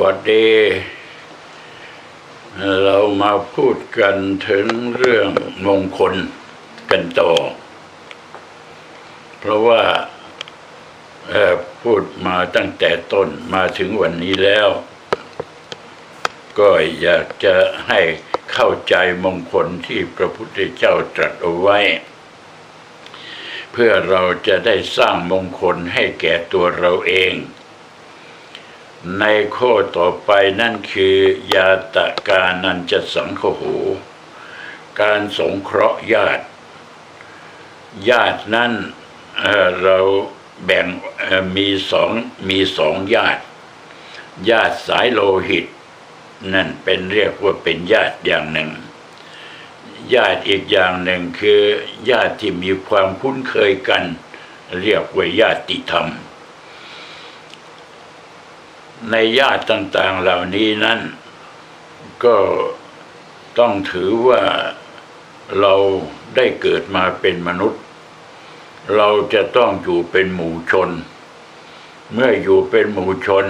วัสดี เรามาพูดกันถึงเรื่องมงคลกันต่อ เพราะว่าพูดมาตั้งแต่ต้นมาถึงวันนี้แล้ว ก็อยากจะให้เข้าใจมงคลที่พระพุทธเจ้าตรัสเอาไว้ เพื่อเราจะได้สร้างมงคลให้แก่ตัวเราเอง ในข้อต่อไปนั่นคือยาตะกานันจะสังคโห การสงเคราะห์ญาติ ญาตินั้นเเราแบ่งมีสองมีสองญาติ ญาติสายโลหิต นั่นเป็นเรียกว่าเป็นญาติอย่างหนึ่ง ญาติอีกอย่างหนึ่งคือ ญาติที่มีความคุ้นเคยกัน เรียกว่าญาติธรรม ในญาติต่าง ๆเหล่านี้นั้น ก็ต้องถือว่าเราได้เกิดมาเป็นมนุษย์ เราจะต้องอยู่เป็นหมู่ชน เมื่ออยู่เป็นหมู่ชน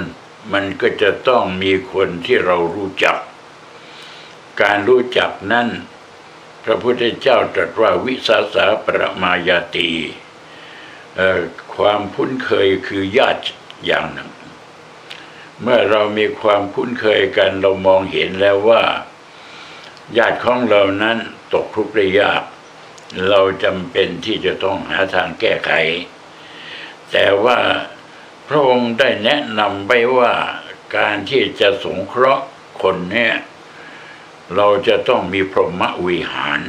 มันก็จะต้องมีคนที่เรารู้จัก การรู้จักนั้นพระพุทธเจ้าตรัสว่าวิสาสาประมายาตีความคุ้นเคยคือญาติอย่างหนึ่ง เมื่อเรามีความคุ้นเคยกันเรามองเห็นแล้วว่า ญาติของเรานั้นตกทุกข์ได้ยาก เราจำเป็นที่จะต้องหาทางแก้ไข แต่ว่าพระองค์ได้แนะนำไว้ว่าการที่จะสงเคราะห์คนเนี่ยเราจะต้องมีพรหมวิหาร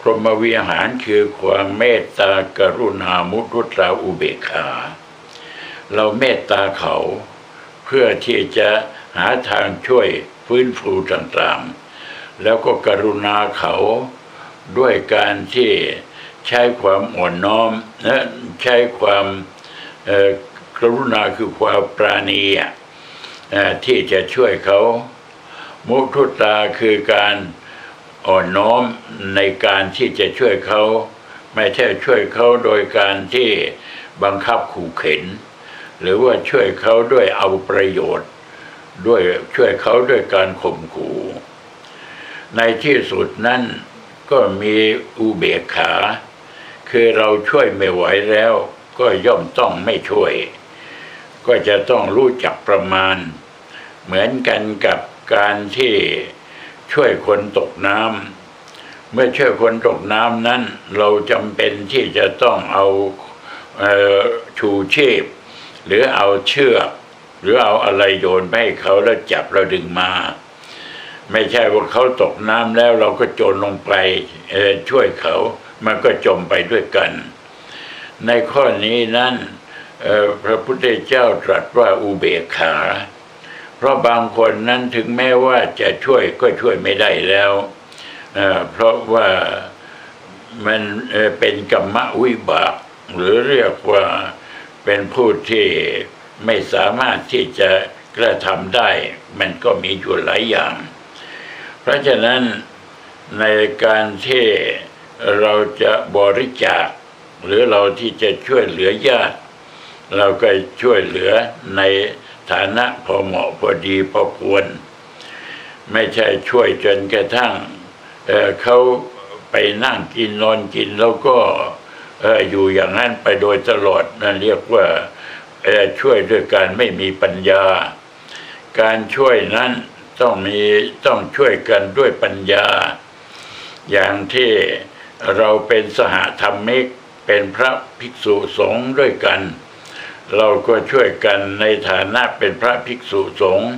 พรหมวิหารคือความเมตตากรุณามุทุตราอุเบกขา เราเมตตาเขา เพื่อที่จะหาทางช่วยฟื้นฟูต่างๆ แล้วก็กรุณาเขาด้วยการที่ใช้ความอ่อนน้อมและใช้ความกรุณาคือความปราณีที่จะช่วยเขามุทุตาคือการอ่อนน้อมในการที่จะช่วยเขา ไม่ใช่ช่วยเขาโดยการที่บังคับขู่เข็น หรือว่าช่วยเขาด้วยเอาประโยชน์ ด้วยช่วยเขาด้วยการข่มขู่ในที่สุดนั้นก็มีอุเบกขา คือเราช่วยไม่ไหวแล้ว ก็ย่อมต้องไม่ช่วย ก็จะต้องรู้จักประมาณ เหมือนกันกับการที่ช่วยคนตกน้ำเมื่อช่วยคนตกน้ำนั้น เราจำเป็นที่จะต้องเอาเออชูชีพ หรือเอาเชือก หรือเอาอะไรโยนไปให้เขาแล้วจับเราดึงมา ไม่ใช่ว่าเขาตกน้ำแล้วเราก็โจรลงไปช่วยเขา มันก็จมไปด้วยกัน ในข้อนี้นั้นพระพุทธเจ้าตรัสว่าอุเบกขา เพราะบางคนนั้นถึงแม้ว่าจะช่วยก็ช่วยไม่ได้แล้ว เพราะว่ามันเป็นกรรมวิบาก หรือเรียกว่า เป็นผู้ที่ไม่สามารถที่จะกระทำได้ มันก็มีอยู่หลายอย่าง เพราะฉะนั้นในการที่เราจะบริจาค หรือเราที่จะช่วยเหลือญาติ เราก็ช่วยเหลือในฐานะพอเหมาะพอดีพอควร ไม่ใช่ช่วยจนกระทั่งเเขาไปนั่งกินนอนกินแล้วก็ อออยู่อย่างนั้นไปโดยตลอดนั่นเรียกว่าช่วยด้วยการไม่มีปัญญา การช่วยนั้นต้องมีต้องช่วยกันด้วยปัญญา อย่างที่เราเป็นสหธรรมิกเป็นพระภิกษุสงฆ์ด้วยกัน เราก็ช่วยกันในฐานะเป็นพระภิกษุสงฆ์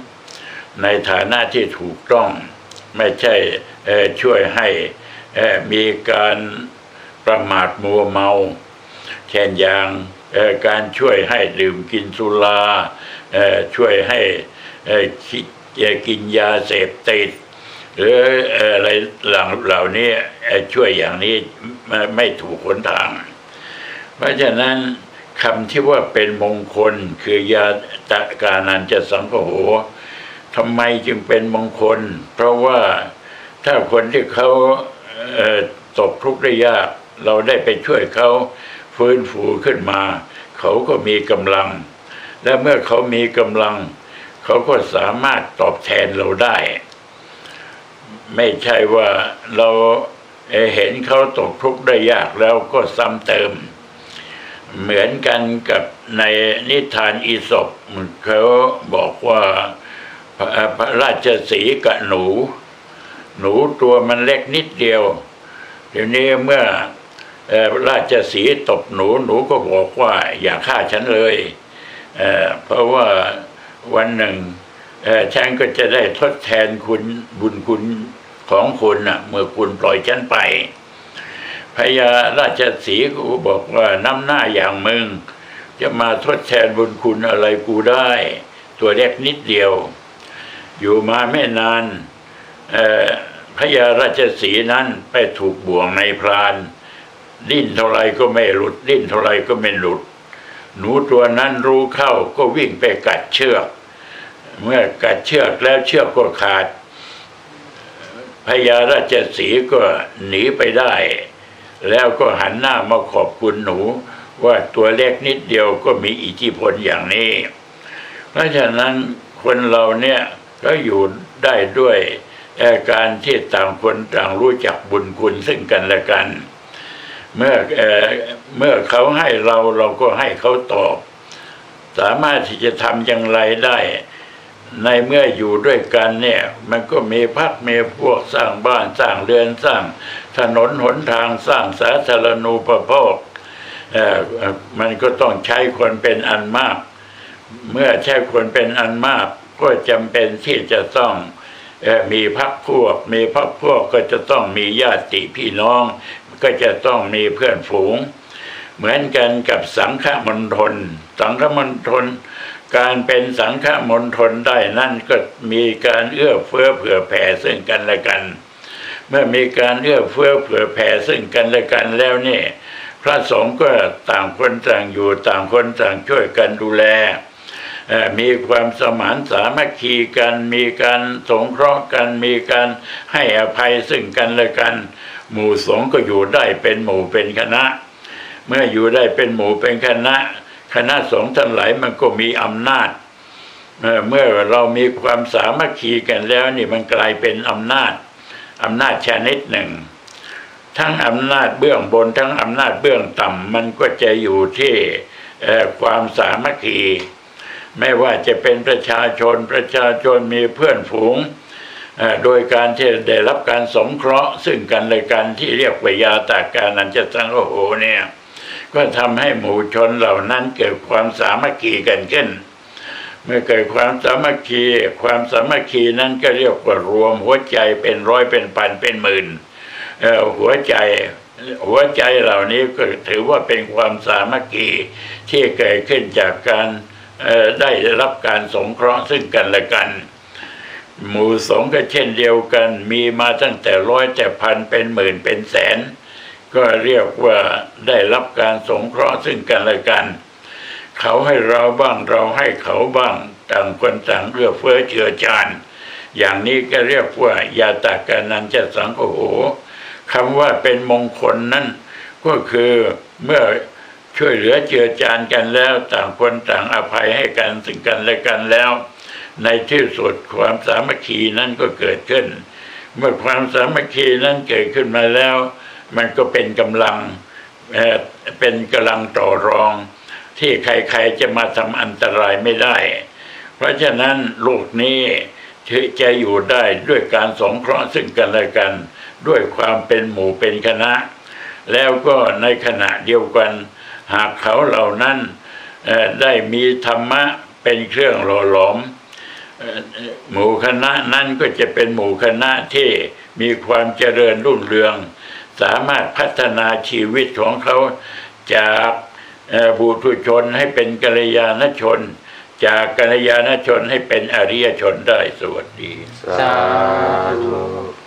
ในฐานะที่ถูกต้อง ไม่ใช่ช่วยให้มีการ ประมาทมัวเมา เช่นอย่างการช่วยให้ดื่มกินสุราช่วยให้กินยาเสพติด หรืออะไรเหล่าเหล่านี้ช่วยอย่างนี้ไม่ถูกหนทาง เพราะฉะนั้นคำที่ว่าเป็นมงคลคือยาตะกานันจะสังคโหทำไมจึงเป็นมงคล เพราะว่าถ้าคนที่เขาตกทุกข์ได้ยาก เราได้ไปช่วยเขาฟื้นฟูขึ้นมา เขาก็มีกำลัง และเมื่อเขามีกำลัง เขาก็สามารถตอบแทนเราได้ ไม่ใช่ว่าเราเห็นเขาตกทุกข์ได้ยากแล้วก็ซ้ำเติม เหมือนกันกับในนิทานอีสปเขาบอกว่าพระพระราชสีกับหนู หนูตัวมันเล็กนิดเดียวเดี๋ยวนี้เมื่อ ราชสีตบหนูหนูก็บอกว่าอย่าฆ่าฉันเลยเเพราะว่าวันหนึ่งฉันก็จะได้ทดแทนคุณบุญคุณของคุณนะเมื่อคุณปล่อยฉันไปพญาราชสีก็บอกว่าน้ำหน้าอย่างมึง จะมาทดแทนบุญคุณอะไรกูได้ ตัวเล็กนิดเดียว อยู่มาไม่นานพญาราชสีนั้นไปถูกบ่วงในพราน ดิ้นเท่าไรก็ไม่หลุด ดิ้นเท่าไรก็ไม่หลุด หนูตัวนั้นรู้เข้าก็วิ่งไปกัดเชือก เมื่อกัดเชือกแล้วเชือกก็ขาดพญาราชสีก็หนีไปได้ แล้วก็หันหน้ามาขอบคุณหนู ว่าตัวเล็กนิดเดียวก็มีอิทธิพลอย่างนี้ เพราะฉะนั้นคนเราเนี่ยก็อยู่ได้ด้วยอ่อการที่ต่างคนต่างรู้จักบุญคุณซึ่งกันและกัน เมื่อเอ่อเมื่อเขาให้เราเราก็ให้เขาตอบ สามารถที่จะทำอย่างไรได้ ในเมื่ออยู่ด้วยกันเนี่ย มันก็มีพักมีพวกสร้างบ้านสร้างเรือนสร้าง ถนนหนทางสร้างสาธารณูปโภคเอ่อมันก็ต้องใช้คนเป็นอันมาก เมื่อใช้คนเป็นอันมาก ก็จำเป็นที่จะต้องมีพักพวก มีพักพวกก็จะต้องมีญาติพี่น้อง ก็จะต้องมีเพื่อนฝูง เหมือนกันกับสังฆมณฑลสังฆมณฑลการเป็นสังฆมณฑลได้นั่นก็มีการเอื้อเฟื้อเผื่อแผ่ซึ่งกันและกัน เมื่อมีการเอื้อเฟื้อเผื่อแผ่ซึ่งกันและกันแล้วนี่พระสงฆ์ก็ต่างคนต่างอยู่ต่างคนต่างช่วยกันดูแลมีความสมานสามัคคีกัน มีการสงเคราะห์กัน มีการให้อภัยซึ่งกันและกัน หมู่สงฆ์ก็อยู่ได้เป็นหมู่เป็นคณะ เมื่ออยู่ได้เป็นหมู่เป็นคณะ คณะสงฆ์ทั้งหลายมันก็มีอำนาจเมื่อเรามีความสามัคคีกันแล้วนี่มันกลายเป็นอำนาจอำนาจชนิดหนึ่ง ทั้งอำนาจเบื้องบน ทั้งอำนาจเบื้องต่ำมันก็จะอยู่ที่ความสามัคคี ไม่ว่าจะเป็นประชาชนประชาชนมีเพื่อนฝูง โดยการที่ได้รับการสงเคราะห์ ซึ่งกันและกันที่เรียกว่ายาตาการนันจะสังโอโหเนี่ยก็ทำให้หมู่ชนเหล่านั้นเกิดความสามัคคีกันขึ้น เมื่อเกิดความสามัคคี ความสามัคคีนั้นก็เรียกว่ารวมหัวใจเป็นร้อยเป็นพันเป็นหมื่นหัวใจหัวใจเหล่านี้ก็ถือว่าเป็นความสามัคคีที่เกิดขึ้นจากการได้รับการสงเคราะห์ซึ่งกันและกัน หมู่สงฆ์ก็เช่นเดียวกัน มีมาตั้งแต่ร้อยแต่พันเป็นหมื่นเป็นแสน ก็เรียกว่าได้รับการสงเคราะห์ซึ่งกันและกัน เขาให้เราบ้างเราให้เขาบ้างต่างคนต่างเอื้อเฟื้อเจือจานอย่างนี้ก็เรียกว่ายาตากานันจะสังโอโหคำว่าเป็นมงคลนั่นก็คือเมื่อช่วยเหลือเจือจานกันแล้ว ต่างคนต่างอภัยให้กันซึ่งกันและกันแล้ว ในที่สุดความสามัคคีนั้นก็เกิดขึ้น เมื่อความสามัคคีนั้นเกิดขึ้นมาแล้ว มันก็เป็นกำลังเป็นกำลังต่อรอง ที่ใครๆจะมาทำอันตรายไม่ได้ เพราะฉะนั้นโลกนี้จะอยู่ได้ด้วยการสงเคราะห์ซึ่งกันและกัน ด้วยความเป็นหมู่เป็นคณะ แล้วก็ในขณะเดียวกัน หากเขาเหล่านั้นได้มีธรรมะเป็นเครื่องหล่อหลอม หมู่คณะนั้นก็จะเป็นหมู่คณะที่มีความเจริญรุ่งเรือง สามารถพัฒนาชีวิตของเขาจากเอ่อบุตุชนให้เป็นกัลยาณชน จากกัลยาณชนให้เป็นอริยชนได้สวัสดีสาธุ